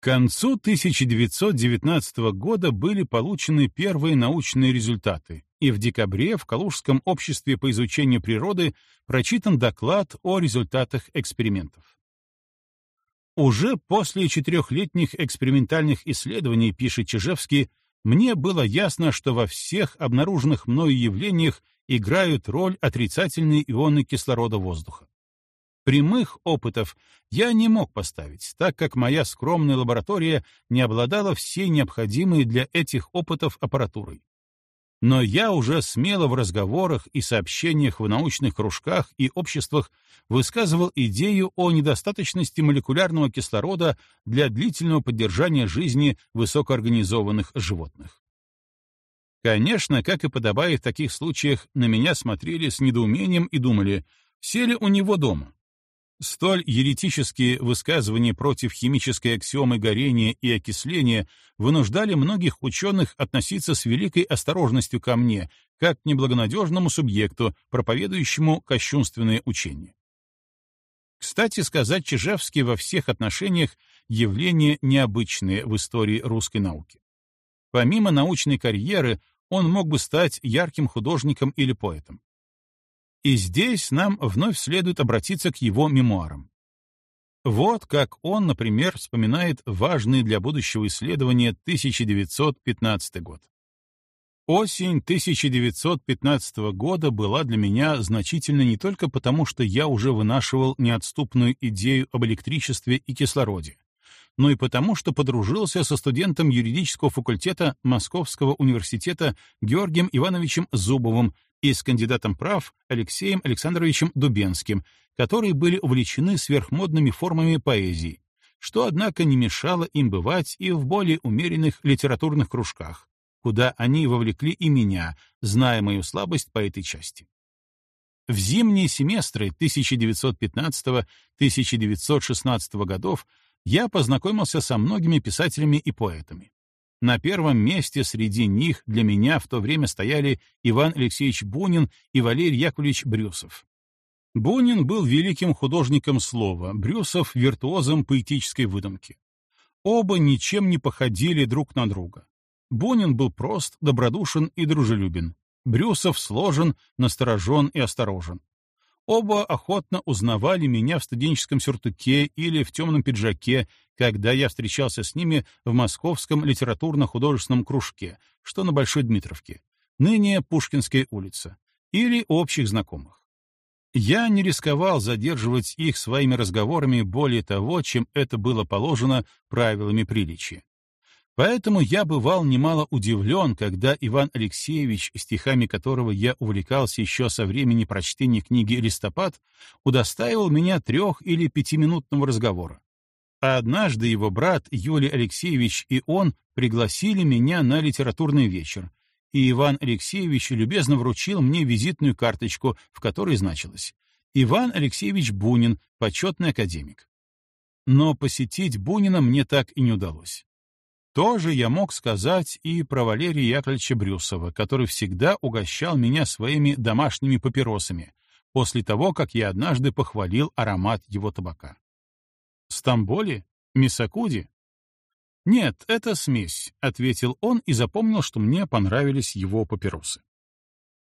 К концу 1919 года были получены первые научные результаты, и в декабре в Калужском обществе по изучению природы прочитан доклад о результатах экспериментов. Уже после четырехлетних экспериментальных исследований, пишет Чижевский, мне было ясно, что во всех обнаруженных мною явлениях играют роль отрицательные ионы кислорода воздуха. Прямых опытов я не мог поставить, так как моя скромная лаборатория не обладала всей необходимой для этих опытов аппаратурой. Но я уже смело в разговорах и сообщениях в научных кружках и обществах высказывал идею о недостаточности молекулярного кислорода для длительного поддержания жизни высокоорганизованных животных. Конечно, как и подобает в таких случаях, на меня смотрели с недоумением и думали, все ли у него дома. Столь еретические высказывания против химической аксиомы горения и окисления вынуждали многих ученых относиться с великой осторожностью ко мне, как к неблагонадежному субъекту, проповедующему кощунственное учение. Кстати сказать, Чижевский во всех отношениях явление необычное в истории русской науки. Помимо научной карьеры, он мог бы стать ярким художником или поэтом. И здесь нам вновь следует обратиться к его мемуарам. Вот как он, например, вспоминает важный для будущего исследования 1915 год. Осень 1915 года была для меня значительна не только потому, что я уже вынашивал неотступную идею об электричестве и кислороде, но и потому, что подружился со студентом юридического факультета Московского университета Георгием Ивановичем Зубовым, и с кандидатом прав Алексеем Александровичем Дубенским, которые были увлечены сверхмодными формами поэзии, что, однако, не мешало им бывать и в более умеренных литературных кружках, куда они вовлекли и меня, зная мою слабость по этой части. В зимние семестры 1915-1916 годов я познакомился со многими писателями и поэтами. На первом месте среди них для меня в то время стояли Иван Алексеевич Бунин и Валерий Яковлевич Брюсов. Бунин был великим художником слова, Брюсов — виртуозом поэтической выдумки. Оба ничем не походили друг на друга. Бунин был прост, добродушен и дружелюбен. Брюсов сложен, насторожен и осторожен. Оба охотно узнавали меня в студенческом сюртуке или в темном пиджаке, когда я встречался с ними в Московском литературно-художественном кружке, что на Большой Дмитровке, ныне Пушкинская улица, или общих знакомых. Я не рисковал задерживать их своими разговорами более того, чем это было положено правилами приличия. Поэтому я бывал немало удивлен, когда Иван Алексеевич, стихами которого я увлекался еще со времени прочтения книги «Листопад», удостаивал меня трех- или пятиминутного разговора. А однажды его брат Юлий Алексеевич и он пригласили меня на литературный вечер, и Иван Алексеевич любезно вручил мне визитную карточку, в которой значилось «Иван Алексеевич Бунин, почетный академик». Но посетить Бунина мне так и не удалось. Тоже я мог сказать и про Валерия Яковлевича Брюсова, который всегда угощал меня своими домашними папиросами, после того, как я однажды похвалил аромат его табака. Стамболи? Мисакуди? Нет, это смесь, — ответил он и запомнил, что мне понравились его папиросы.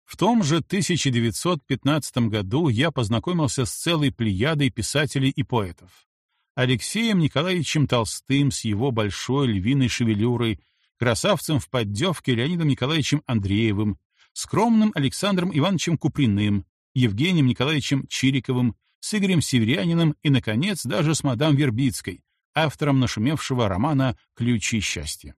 В том же 1915 году я познакомился с целой плеядой писателей и поэтов. Алексеем Николаевичем Толстым с его большой львиной шевелюрой, красавцем в поддевке Леонидом Николаевичем Андреевым, скромным Александром Ивановичем Куприным, Евгением Николаевичем Чириковым, с Игорем Северяниным и, наконец, даже с мадам Вербицкой, автором нашумевшего романа «Ключи счастья».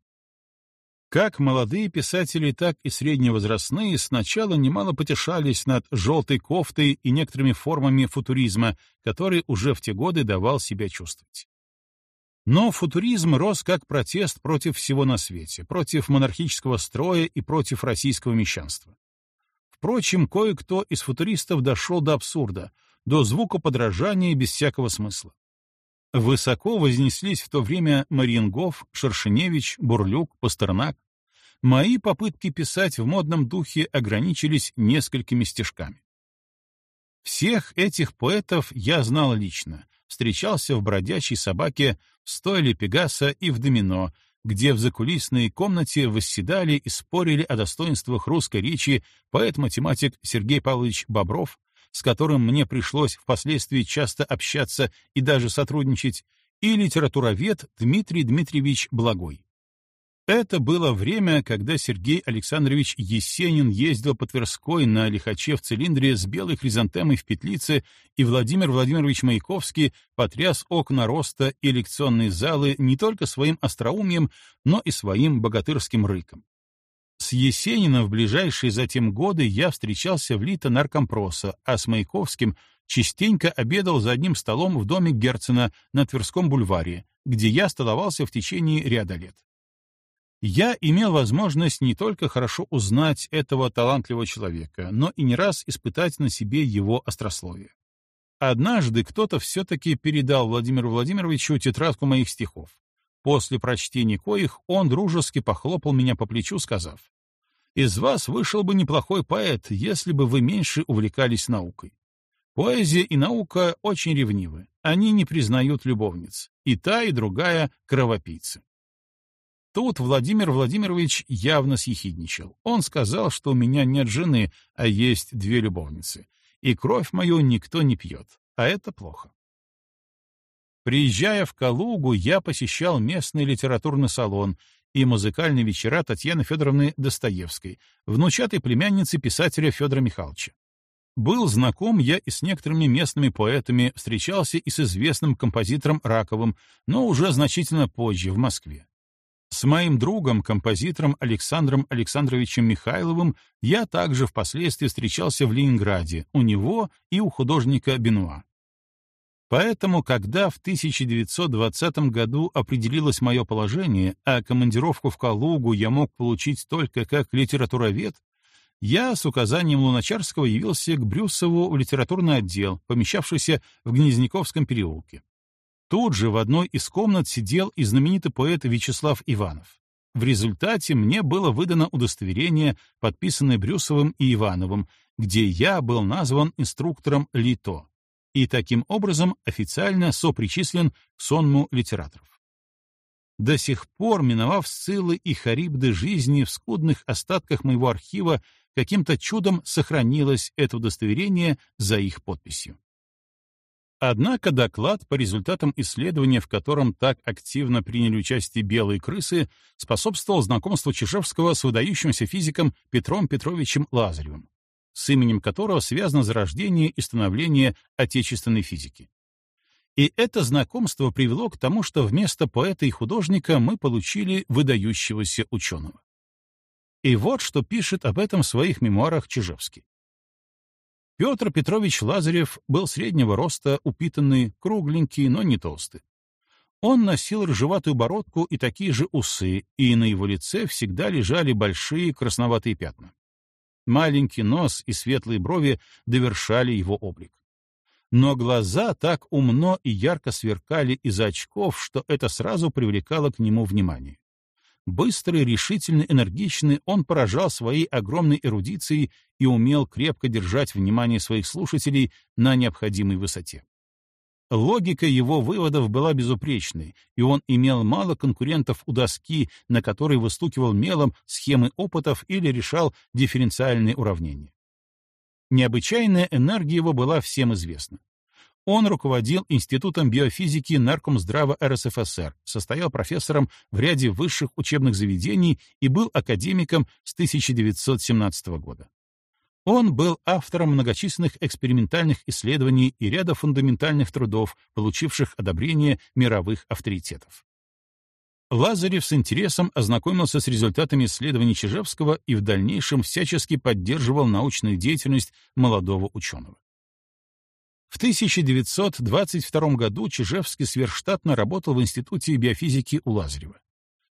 Как молодые писатели, так и средневозрастные сначала немало потешались над желтой кофтой и некоторыми формами футуризма, который уже в те годы давал себя чувствовать. Но футуризм рос как протест против всего на свете, против монархического строя и против российского мещанства. Впрочем, кое-кто из футуристов дошел до абсурда, до звукоподражания без всякого смысла. Высоко вознеслись в то время Мариенгоф, Шершеневич, Бурлюк, Пастернак. Мои попытки писать в модном духе ограничились несколькими стишками. Всех этих поэтов я знал лично, встречался в «Бродячей собаке», в «Стойле Пегаса» и в «Домино», где в закулисной комнате восседали и спорили о достоинствах русской речи поэт-математик Сергей Павлович Бобров, с которым мне пришлось впоследствии часто общаться и даже сотрудничать, и литературовед Дмитрий Дмитриевич Благой. Это было время, когда Сергей Александрович Есенин ездил по Тверской на лихаче в цилиндре с белой хризантемой в петлице, и Владимир Владимирович Маяковский потряс окна роста и лекционные залы не только своим остроумием, но и своим богатырским рыком. С Есениным в ближайшие затем годы я встречался в Лито наркомпроса, а с Маяковским частенько обедал за одним столом в доме Герцена на Тверском бульваре, где я столовался в течение ряда лет я имел возможность не только хорошо узнать этого талантливого человека, но и не раз испытать на себе его острословие. Однажды кто-то все-таки передал Владимиру Владимировичу тетрадку моих стихов. После прочтения коих он дружески похлопал меня по плечу, сказав, «Из вас вышел бы неплохой поэт, если бы вы меньше увлекались наукой. Поэзия и наука очень ревнивы, они не признают любовниц, и та, и другая — кровопийцы. Тут Владимир Владимирович явно съехидничал. Он сказал, что у меня нет жены, а есть две любовницы, и кровь мою никто не пьет, а это плохо. Приезжая в Калугу, я посещал местный литературный салон и музыкальные вечера Татьяны Федоровны Достоевской, внучатой племянницы писателя Федора Михайловича. Был знаком я и с некоторыми местными поэтами, встречался и с известным композитором Раковым, но уже значительно позже, в Москве. С моим другом, композитором Александром Александровичем Михайловым я также впоследствии встречался в Ленинграде, у него и у художника Бенуа. Поэтому, когда в 1920 году определилось мое положение, а командировку в Калугу я мог получить только как литературовед, я с указанием Луначарского явился к Брюсову в литературный отдел, помещавшийся в Гнезняковском переулке. Тут же в одной из комнат сидел и знаменитый поэт Вячеслав Иванов. В результате мне было выдано удостоверение, подписанное Брюсовым и Ивановым, где я был назван инструктором ЛИТО и таким образом официально сопричислен к сонму литераторов. До сих пор, миновав сцилы и харибды жизни в скудных остатках моего архива, каким-то чудом сохранилось это удостоверение за их подписью. Однако доклад по результатам исследования, в котором так активно приняли участие белые крысы, способствовал знакомству Чижевского с выдающимся физиком Петром Петровичем Лазаревым, с именем которого связано зарождение и становление отечественной физики. И это знакомство привело к тому, что вместо поэта и художника мы получили выдающегося ученого. И вот что пишет об этом в своих мемуарах Чижевский. Петр Петрович Лазарев был среднего роста, упитанный, кругленький, но не толстый. Он носил рыжеватую бородку и такие же усы, и на его лице всегда лежали большие красноватые пятна. Маленький нос и светлые брови довершали его облик. Но глаза так умно и ярко сверкали из очков, что это сразу привлекало к нему внимание. Быстрый, решительный, энергичный, он поражал своей огромной эрудицией и умел крепко держать внимание своих слушателей на необходимой высоте. Логика его выводов была безупречной, и он имел мало конкурентов у доски, на которой выстукивал мелом схемы опытов или решал дифференциальные уравнения. Необычайная энергия его была всем известна. Он руководил Институтом биофизики Наркомздрава РСФСР, состоял профессором в ряде высших учебных заведений и был академиком с 1917 года. Он был автором многочисленных экспериментальных исследований и ряда фундаментальных трудов, получивших одобрение мировых авторитетов. Лазарев с интересом ознакомился с результатами исследований Чижевского и в дальнейшем всячески поддерживал научную деятельность молодого ученого. В 1922 году Чижевский сверхштатно работал в Институте биофизики у Лазарева.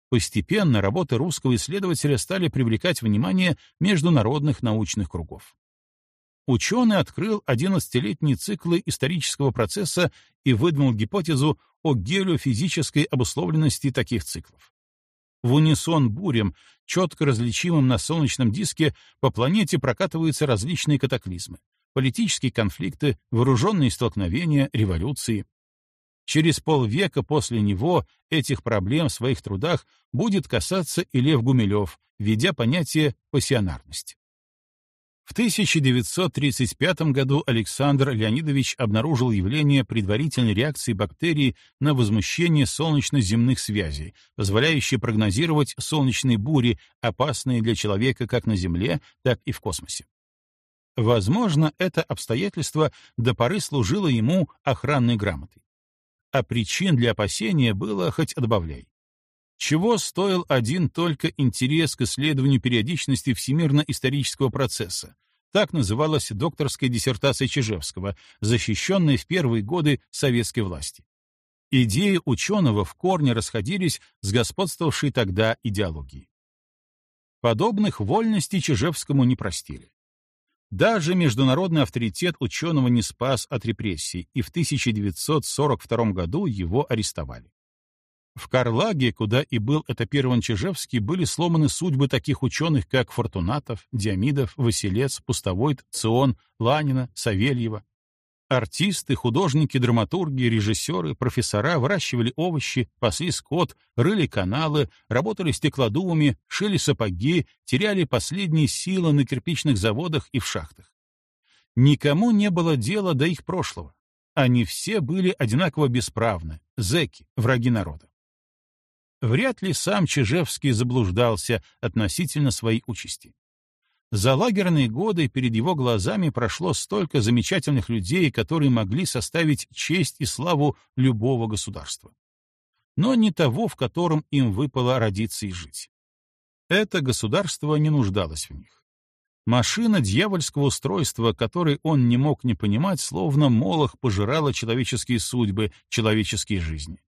Постепенно работы русского исследователя стали привлекать внимание международных научных кругов. Ученый открыл 11-летние циклы исторического процесса и выдвинул гипотезу о гелиофизической обусловленности таких циклов. В унисон бурям, четко различимым на солнечном диске, по планете прокатываются различные катаклизмы, политические конфликты, вооруженные столкновения, революции. Через полвека после него этих проблем в своих трудах будет касаться и Лев Гумилев, введя понятие «пассионарность». В 1935 году Александр Леонидович обнаружил явление предварительной реакции бактерий на возмущение солнечно-земных связей, позволяющее прогнозировать солнечные бури, опасные для человека как на Земле, так и в космосе. Возможно, это обстоятельство до поры служило ему охранной грамотой а причин для опасения было хоть отбавляй. Чего стоил один только интерес к исследованию периодичности всемирно-исторического процесса? Так называлась докторская диссертация Чижевского, защищенная в первые годы советской власти. Идеи ученого в корне расходились с господствовавшей тогда идеологией. Подобных вольностей Чижевскому не простили. Даже международный авторитет ученого не спас от репрессий, и в 1942 году его арестовали. В Карлаге, куда и был этапирован Чижевский, были сломаны судьбы таких ученых, как Фортунатов, Диамидов, Василец, Пустовойт, Цион, Ланина, Савельева. Артисты, художники, драматурги, режиссеры, профессора выращивали овощи, пасли скот, рыли каналы, работали стеклодувами, шили сапоги, теряли последние силы на кирпичных заводах и в шахтах. Никому не было дела до их прошлого. Они все были одинаково бесправны, зэки, враги народа. Вряд ли сам Чижевский заблуждался относительно своей участи. За лагерные годы перед его глазами прошло столько замечательных людей, которые могли составить честь и славу любого государства. Но не того, в котором им выпало родиться и жить. Это государство не нуждалось в них. Машина дьявольского устройства, которой он не мог не понимать, словно молох пожирала человеческие судьбы, человеческие жизни.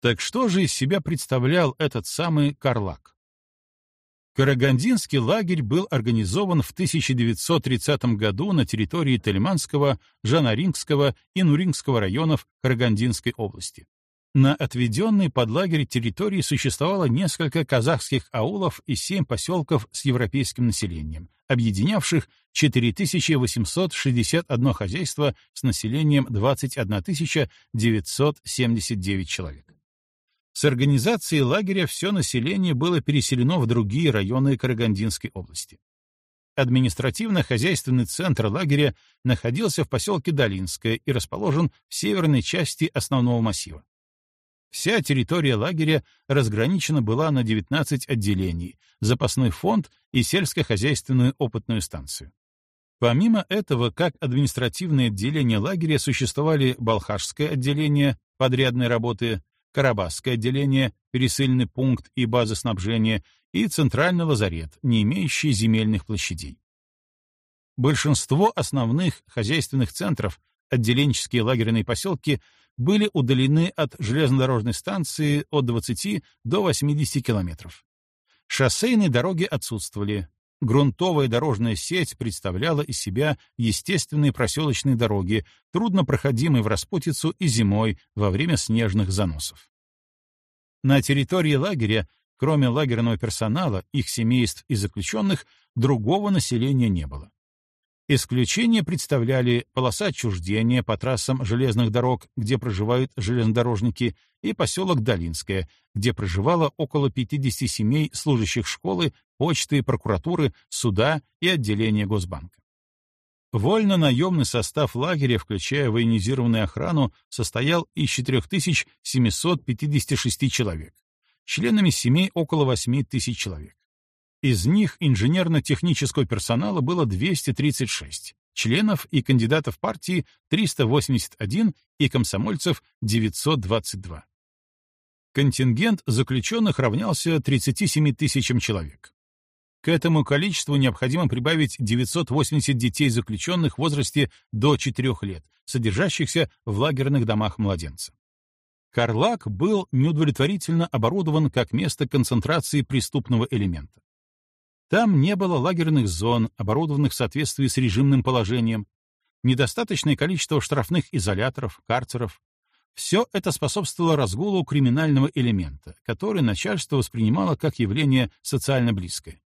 Так что же из себя представлял этот самый Карлак? Карагандинский лагерь был организован в 1930 году на территории Тельманского, Жанарингского и Нурингского районов Карагандинской области. На отведенной под лагерь территории существовало несколько казахских аулов и семь поселков с европейским населением, объединявших 4861 хозяйство с населением 21 979 человек. С организацией лагеря все население было переселено в другие районы Карагандинской области. Административно-хозяйственный центр лагеря находился в поселке Долинское и расположен в северной части основного массива. Вся территория лагеря разграничена была на 19 отделений, запасной фонд и сельскохозяйственную опытную станцию. Помимо этого, как административное отделение лагеря существовали Балхашское отделение подрядной работы, Карабасское отделение, пересыльный пункт и база снабжения и центральный лазарет, не имеющий земельных площадей. Большинство основных хозяйственных центров, отделенческие лагерные поселки, были удалены от железнодорожной станции от 20 до 80 километров. Шоссейные дороги отсутствовали. Грунтовая дорожная сеть представляла из себя естественные проселочные дороги, труднопроходимые в распутицу и зимой во время снежных заносов. На территории лагеря, кроме лагерного персонала, их семейств и заключенных, другого населения не было. Исключение представляли полоса отчуждения по трассам железных дорог, где проживают железнодорожники, и поселок Долинское, где проживало около 50 семей служащих школы, почты, прокуратуры, суда и отделения Госбанка. Вольно-наемный состав лагеря, включая военизированную охрану, состоял из 4756 человек, членами семей около 8 тысяч человек. Из них инженерно-технического персонала было 236, членов и кандидатов партии 381 и комсомольцев 922. Контингент заключенных равнялся 37 тысячам человек. К этому количеству необходимо прибавить 980 детей заключенных в возрасте до 4 лет, содержащихся в лагерных домах младенца. Карлак был неудовлетворительно оборудован как место концентрации преступного элемента. Там не было лагерных зон, оборудованных в соответствии с режимным положением, недостаточное количество штрафных изоляторов, карцеров. Все это способствовало разгулу криминального элемента, который начальство воспринимало как явление социально близкое.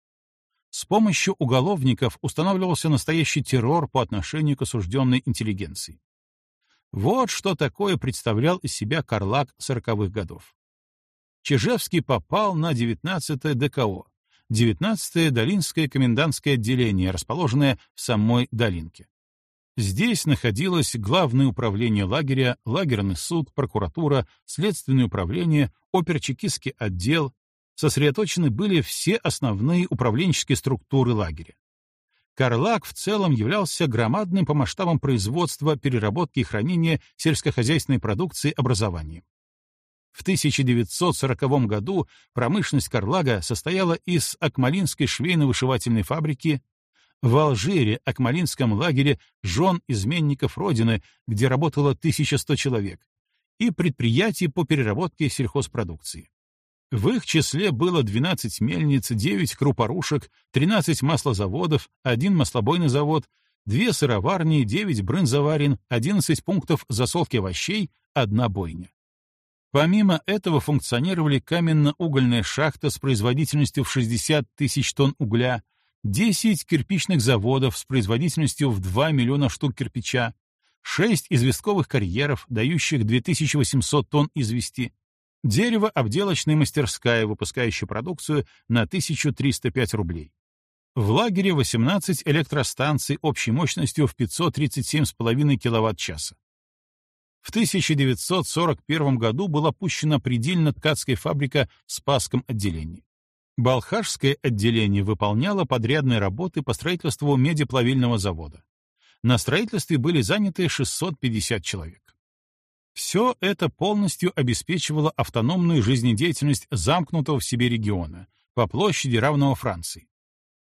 С помощью уголовников устанавливался настоящий террор по отношению к осужденной интеллигенции. Вот что такое представлял из себя Карлак сороковых годов. Чижевский попал на 19-е ДКО, 19-е Долинское комендантское отделение, расположенное в самой Долинке. Здесь находилось Главное управление лагеря, лагерный суд, прокуратура, следственное управление, оперчекистский отдел. Сосредоточены были все основные управленческие структуры лагеря. Карлак в целом являлся громадным по масштабам производства, переработки и хранения сельскохозяйственной продукции образованием. В 1940 году промышленность Карлага состояла из Акмалинской швейно-вышивательной фабрики, в Алжире, Акмалинском лагере жен изменников Родины, где работало 1100 человек, и предприятий по переработке сельхозпродукции. В их числе было 12 мельниц, 9 крупорушек, 13 маслозаводов, один маслобойный завод, две сыроварни, 9 брынзоварен, 11 пунктов засолки овощей, одна бойня. Помимо этого функционировали каменно-угольная шахта с производительностью в 60 тысяч тонн угля, 10 кирпичных заводов с производительностью в 2 миллиона штук кирпича, 6 известковых карьеров, дающих 2800 тонн извести, Дерево-обделочная мастерская, выпускающая продукцию на 1305 рублей. В лагере 18 электростанций общей мощностью в 537,5 кВт-часа. В 1941 году была пущена предельно-ткацкая фабрика в Спасском отделении. Балхашское отделение выполняло подрядные работы по строительству медиплавильного завода. На строительстве были заняты 650 человек. Все это полностью обеспечивало автономную жизнедеятельность замкнутого в себе региона, по площади равного Франции.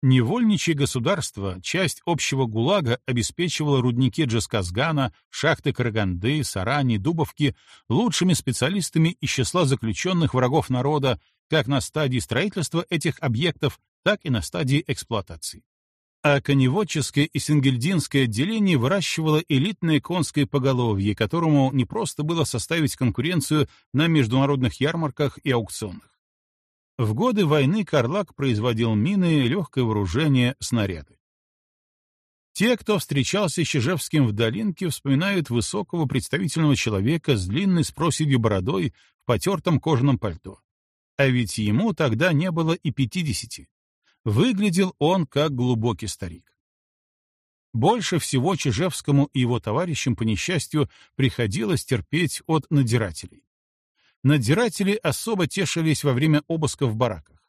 Невольничье государство, часть общего ГУЛАГа, обеспечивало рудники Джасказгана, шахты Караганды, Сарани, Дубовки лучшими специалистами из числа заключенных врагов народа как на стадии строительства этих объектов, так и на стадии эксплуатации а коневодческое и сингельдинское отделение выращивало элитное конское поголовье, которому не просто было составить конкуренцию на международных ярмарках и аукционах. В годы войны Карлак производил мины, легкое вооружение, снаряды. Те, кто встречался с Чижевским в долинке, вспоминают высокого представительного человека с длинной с бородой в потертом кожаном пальто. А ведь ему тогда не было и пятидесяти. Выглядел он как глубокий старик. Больше всего Чижевскому и его товарищам, по несчастью, приходилось терпеть от надзирателей. Надзиратели особо тешились во время обыска в бараках.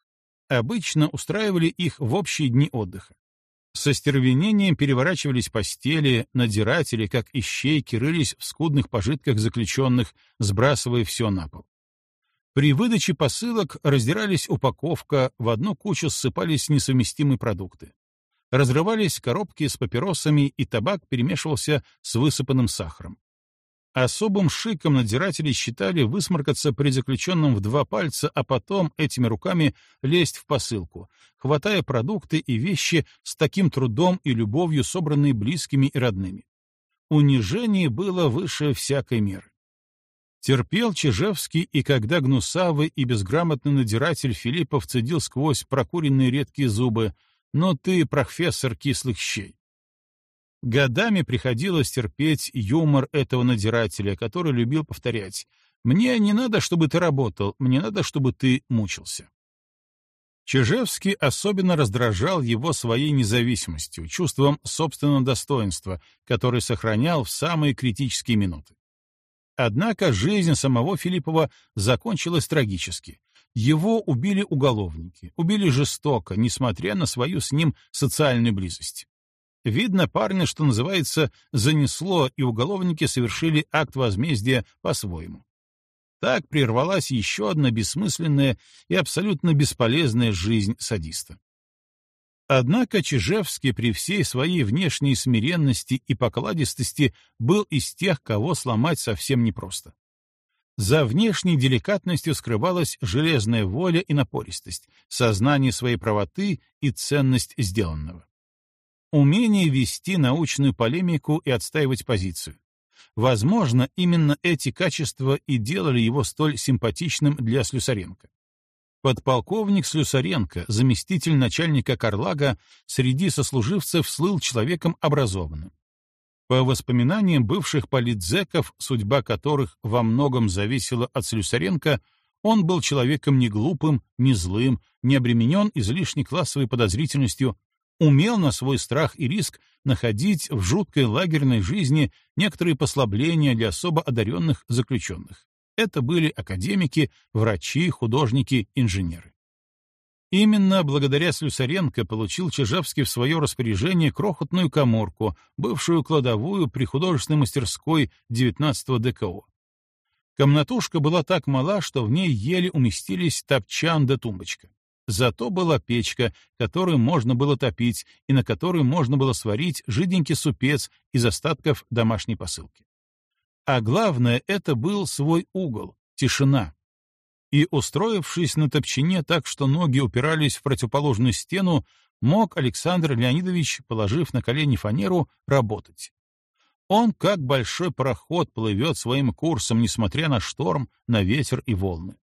Обычно устраивали их в общие дни отдыха. Со стервенением переворачивались постели, надзиратели, как ищейки, рылись в скудных пожитках заключенных, сбрасывая все на пол. При выдаче посылок раздирались упаковка, в одну кучу ссыпались несовместимые продукты. Разрывались коробки с папиросами, и табак перемешивался с высыпанным сахаром. Особым шиком надзиратели считали высморкаться при заключенном в два пальца, а потом этими руками лезть в посылку, хватая продукты и вещи с таким трудом и любовью, собранные близкими и родными. Унижение было выше всякой меры. Терпел Чижевский, и когда гнусавый и безграмотный надиратель Филиппов цедил сквозь прокуренные редкие зубы, «Но ты профессор кислых щей». Годами приходилось терпеть юмор этого надирателя, который любил повторять «Мне не надо, чтобы ты работал, мне надо, чтобы ты мучился». Чижевский особенно раздражал его своей независимостью, чувством собственного достоинства, который сохранял в самые критические минуты. Однако жизнь самого Филиппова закончилась трагически. Его убили уголовники, убили жестоко, несмотря на свою с ним социальную близость. Видно, парня, что называется, занесло, и уголовники совершили акт возмездия по-своему. Так прервалась еще одна бессмысленная и абсолютно бесполезная жизнь садиста. Однако Чижевский при всей своей внешней смиренности и покладистости был из тех, кого сломать совсем непросто. За внешней деликатностью скрывалась железная воля и напористость, сознание своей правоты и ценность сделанного. Умение вести научную полемику и отстаивать позицию. Возможно, именно эти качества и делали его столь симпатичным для Слюсаренко. Подполковник Слюсаренко, заместитель начальника Карлага, среди сослуживцев слыл человеком образованным. По воспоминаниям бывших политзеков, судьба которых во многом зависела от Слюсаренко, он был человеком не глупым, не злым, не обременен излишней классовой подозрительностью, умел на свой страх и риск находить в жуткой лагерной жизни некоторые послабления для особо одаренных заключенных. Это были академики, врачи, художники, инженеры. Именно благодаря Слюсаренко получил Чижевский в свое распоряжение крохотную коморку, бывшую кладовую при художественной мастерской 19-го ДКО. Комнатушка была так мала, что в ней еле уместились топчан да тумбочка. Зато была печка, которую можно было топить и на которой можно было сварить жиденький супец из остатков домашней посылки. А главное, это был свой угол, тишина, и, устроившись на топчине так, что ноги упирались в противоположную стену, мог Александр Леонидович, положив на колени фанеру, работать. Он, как большой пароход, плывет своим курсом, несмотря на шторм, на ветер и волны.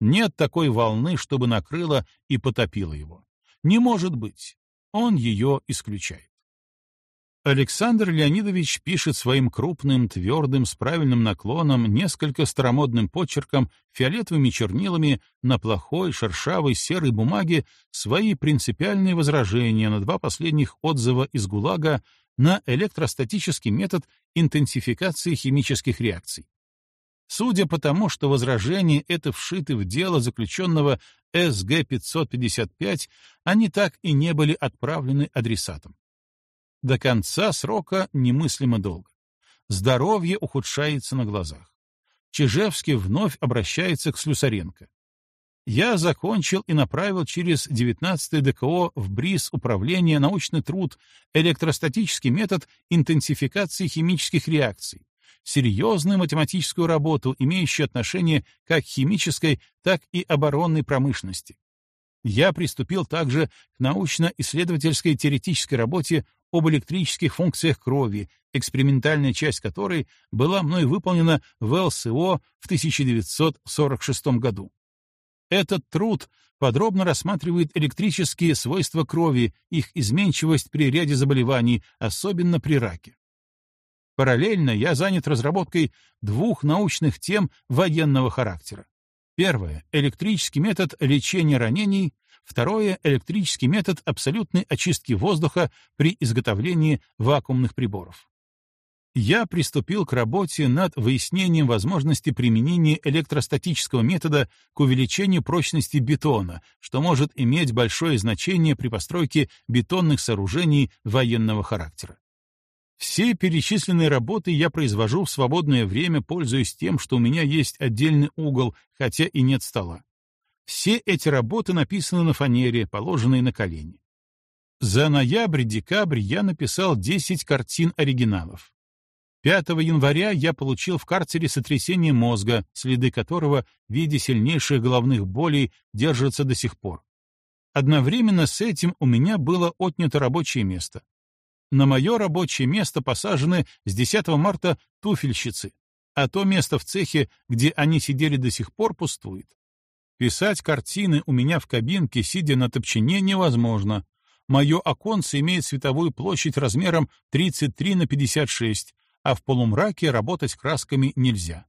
Нет такой волны, чтобы накрыла и потопила его. Не может быть. Он ее исключает. Александр Леонидович пишет своим крупным, твердым, с правильным наклоном, несколько старомодным почерком, фиолетовыми чернилами на плохой, шершавой, серой бумаге свои принципиальные возражения на два последних отзыва из ГУЛАГа на электростатический метод интенсификации химических реакций. Судя по тому, что возражения это вшиты в дело заключенного СГ-555, они так и не были отправлены адресатам. До конца срока немыслимо долго. Здоровье ухудшается на глазах. Чижевский вновь обращается к Слюсаренко. Я закончил и направил через 19 ДКО в БРИЗ управление научный труд «Электростатический метод интенсификации химических реакций», серьезную математическую работу, имеющую отношение как к химической, так и оборонной промышленности. Я приступил также к научно-исследовательской теоретической работе об электрических функциях крови, экспериментальная часть которой была мной выполнена в ЛСО в 1946 году. Этот труд подробно рассматривает электрические свойства крови, их изменчивость при ряде заболеваний, особенно при раке. Параллельно я занят разработкой двух научных тем военного характера. Первое — электрический метод лечения ранений, Второе — электрический метод абсолютной очистки воздуха при изготовлении вакуумных приборов. Я приступил к работе над выяснением возможности применения электростатического метода к увеличению прочности бетона, что может иметь большое значение при постройке бетонных сооружений военного характера. Все перечисленные работы я произвожу в свободное время, пользуясь тем, что у меня есть отдельный угол, хотя и нет стола. Все эти работы написаны на фанере, положенной на колени. За ноябрь-декабрь я написал 10 картин оригиналов. 5 января я получил в карцере сотрясение мозга, следы которого в виде сильнейших головных болей держатся до сих пор. Одновременно с этим у меня было отнято рабочее место. На мое рабочее место посажены с 10 марта туфельщицы, а то место в цехе, где они сидели до сих пор, пустует. Писать картины у меня в кабинке, сидя на топчине, невозможно. Мое оконце имеет световую площадь размером 33 на 56, а в полумраке работать красками нельзя.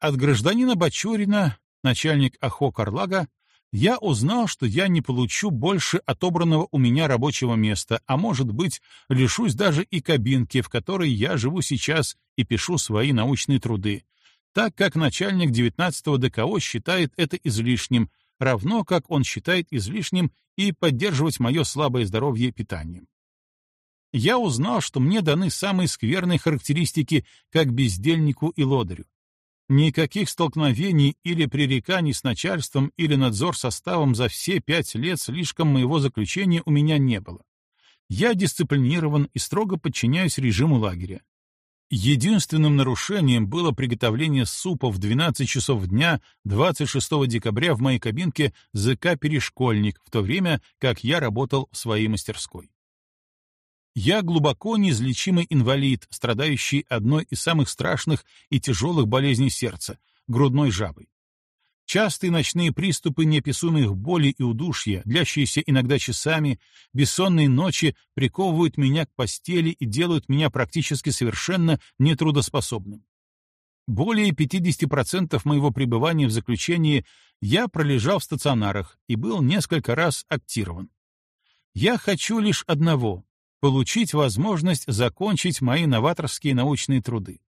От гражданина Бачурина, начальник АХО Карлага, я узнал, что я не получу больше отобранного у меня рабочего места, а может быть, лишусь даже и кабинки, в которой я живу сейчас и пишу свои научные труды, так как начальник 19-го ДКО считает это излишним, равно как он считает излишним и поддерживать мое слабое здоровье питанием. Я узнал, что мне даны самые скверные характеристики как бездельнику и лодырю. Никаких столкновений или пререканий с начальством или надзор составом за все пять лет слишком моего заключения у меня не было. Я дисциплинирован и строго подчиняюсь режиму лагеря. Единственным нарушением было приготовление супа в 12 часов дня 26 декабря в моей кабинке ЗК «Перешкольник», в то время как я работал в своей мастерской. Я глубоко неизлечимый инвалид, страдающий одной из самых страшных и тяжелых болезней сердца — грудной жабой. Частые ночные приступы неописуемых боли и удушья, длящиеся иногда часами, бессонные ночи приковывают меня к постели и делают меня практически совершенно нетрудоспособным. Более 50% моего пребывания в заключении я пролежал в стационарах и был несколько раз актирован. Я хочу лишь одного — получить возможность закончить мои новаторские научные труды.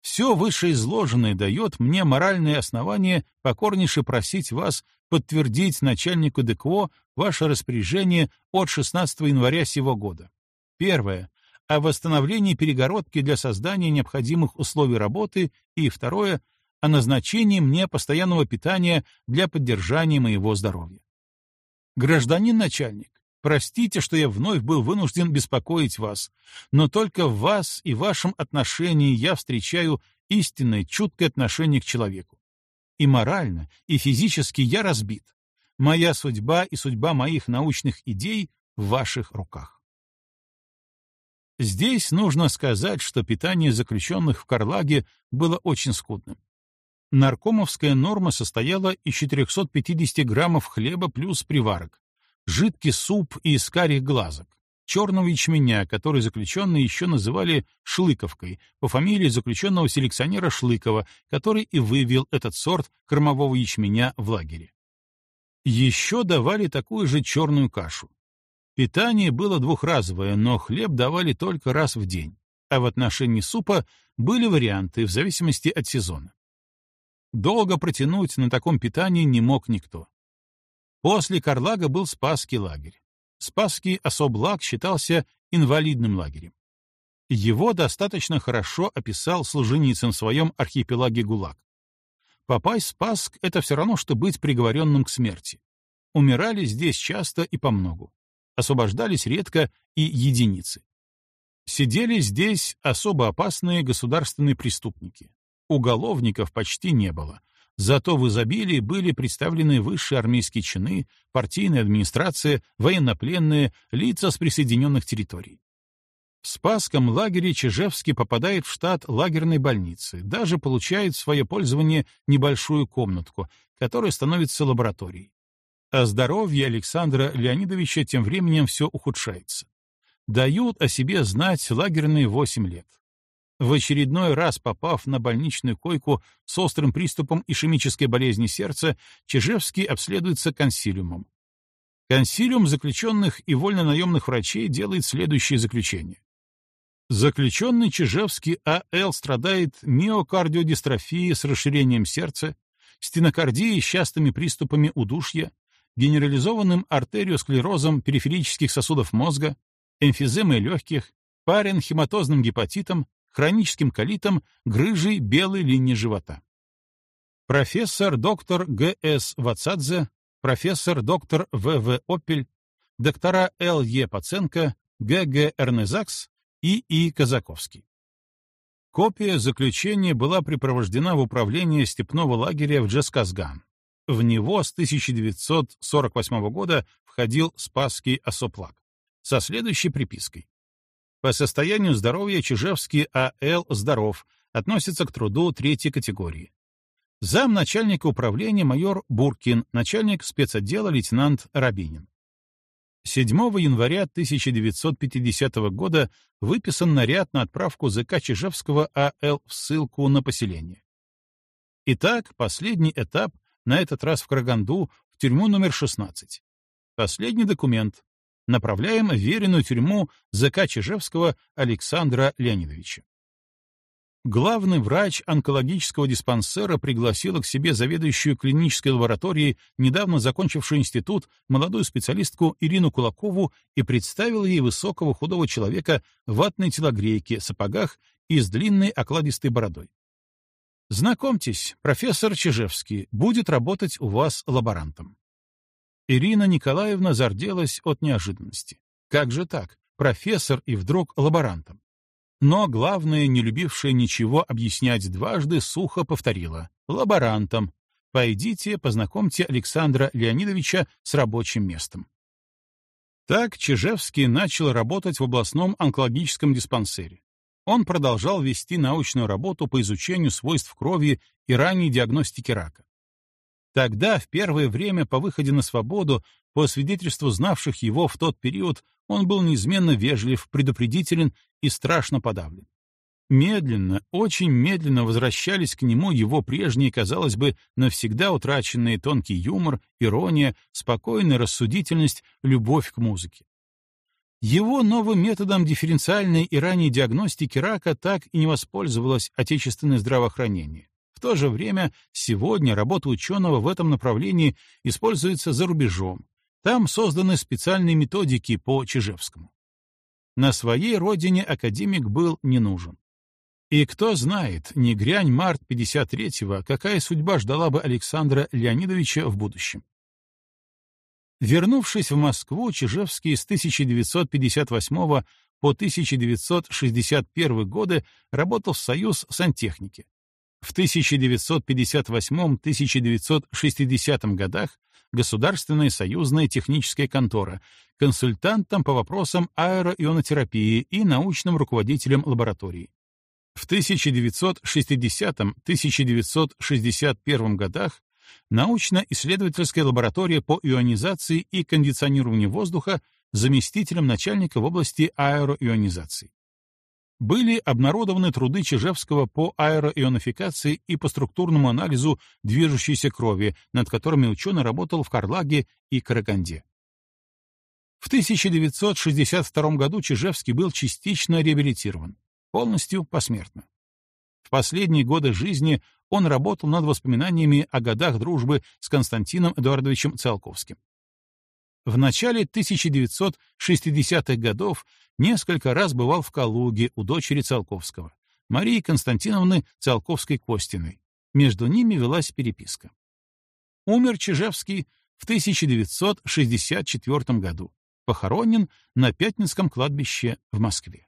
Все вышеизложенное дает мне моральное основание покорнейше просить вас подтвердить начальнику ДКО ваше распоряжение от 16 января сего года. Первое — о восстановлении перегородки для создания необходимых условий работы, и второе — о назначении мне постоянного питания для поддержания моего здоровья. Гражданин начальник, Простите, что я вновь был вынужден беспокоить вас, но только в вас и вашем отношении я встречаю истинное чуткое отношение к человеку. И морально, и физически я разбит. Моя судьба и судьба моих научных идей в ваших руках. Здесь нужно сказать, что питание заключенных в Карлаге было очень скудным. Наркомовская норма состояла из 450 граммов хлеба плюс приварок, жидкий суп из карих глазок, черного ячменя, который заключенные еще называли шлыковкой, по фамилии заключенного селекционера Шлыкова, который и вывел этот сорт кормового ячменя в лагере. Еще давали такую же черную кашу. Питание было двухразовое, но хлеб давали только раз в день, а в отношении супа были варианты в зависимости от сезона. Долго протянуть на таком питании не мог никто. После Карлага был Спасский лагерь. Спасский особлаг считался инвалидным лагерем. Его достаточно хорошо описал Солженицын в своем архипелаге ГУЛАГ. Попасть в Спасск — это все равно, что быть приговоренным к смерти. Умирали здесь часто и помногу. Освобождались редко и единицы. Сидели здесь особо опасные государственные преступники. Уголовников почти не было, Зато в изобилии были представлены высшие армейские чины, партийная администрация, военнопленные, лица с присоединенных территорий. В Спасском лагере Чижевский попадает в штат лагерной больницы, даже получает в свое пользование небольшую комнатку, которая становится лабораторией. А здоровье Александра Леонидовича тем временем все ухудшается. Дают о себе знать лагерные 8 лет. В очередной раз попав на больничную койку с острым приступом ишемической болезни сердца, Чижевский обследуется консилиумом. Консилиум заключенных и вольнонаемных врачей делает следующее заключение. Заключенный Чижевский А.Л. страдает миокардиодистрофией с расширением сердца, стенокардией с частыми приступами удушья, генерализованным артериосклерозом периферических сосудов мозга, эмфиземой легких, паренхематозным гепатитом, хроническим колитом, грыжей белой линии живота. Профессор доктор Г.С. Вацадзе, профессор доктор В.В. Опель, доктора Л.Е. Паценко, Г.Г. Эрнезакс и И. Казаковский. Копия заключения была припровождена в управление степного лагеря в Джесказган. В него с 1948 года входил Спасский осоплаг со следующей припиской. По состоянию здоровья Чижевский А.Л. здоров, относится к труду третьей категории. Зам начальника управления майор Буркин, начальник спецотдела лейтенант Рабинин. 7 января 1950 года выписан наряд на отправку ЗК Чижевского А.Л. в ссылку на поселение. Итак, последний этап, на этот раз в Караганду, в тюрьму номер 16. Последний документ, направляем в веренную тюрьму ЗК Чижевского Александра Леонидовича. Главный врач онкологического диспансера пригласила к себе заведующую клинической лабораторией, недавно закончившую институт, молодую специалистку Ирину Кулакову и представила ей высокого худого человека в ватной телогрейке, сапогах и с длинной окладистой бородой. Знакомьтесь, профессор Чижевский будет работать у вас лаборантом. Ирина Николаевна зарделась от неожиданности. Как же так? Профессор и вдруг лаборантом. Но главное, не любившая ничего объяснять дважды, сухо повторила. Лаборантом. Пойдите, познакомьте Александра Леонидовича с рабочим местом. Так Чижевский начал работать в областном онкологическом диспансере. Он продолжал вести научную работу по изучению свойств крови и ранней диагностики рака. Тогда, в первое время по выходе на свободу, по свидетельству знавших его в тот период, он был неизменно вежлив, предупредителен и страшно подавлен. Медленно, очень медленно возвращались к нему его прежние, казалось бы, навсегда утраченные тонкий юмор, ирония, спокойная рассудительность, любовь к музыке. Его новым методом дифференциальной и ранней диагностики рака так и не воспользовалось отечественное здравоохранение. В то же время сегодня работа ученого в этом направлении используется за рубежом. Там созданы специальные методики по Чижевскому. На своей родине академик был не нужен. И кто знает, не грянь март 53-го, какая судьба ждала бы Александра Леонидовича в будущем. Вернувшись в Москву, Чижевский с 1958 по 1961 годы работал в Союз сантехники. В 1958-1960 годах Государственная союзная техническая контора, консультантом по вопросам аэроионотерапии и научным руководителем лаборатории. В 1960-1961 годах научно-исследовательская лаборатория по ионизации и кондиционированию воздуха заместителем начальника в области аэроионизации. Были обнародованы труды Чижевского по аэроионификации и по структурному анализу движущейся крови, над которыми ученый работал в Карлаге и Караганде. В 1962 году Чижевский был частично реабилитирован полностью посмертно. В последние годы жизни он работал над воспоминаниями о годах дружбы с Константином Эдуардовичем Циолковским. В начале 1960-х годов несколько раз бывал в Калуге у дочери Циолковского, Марии Константиновны Циолковской-Костиной. Между ними велась переписка. Умер Чижевский в 1964 году, похоронен на Пятницком кладбище в Москве.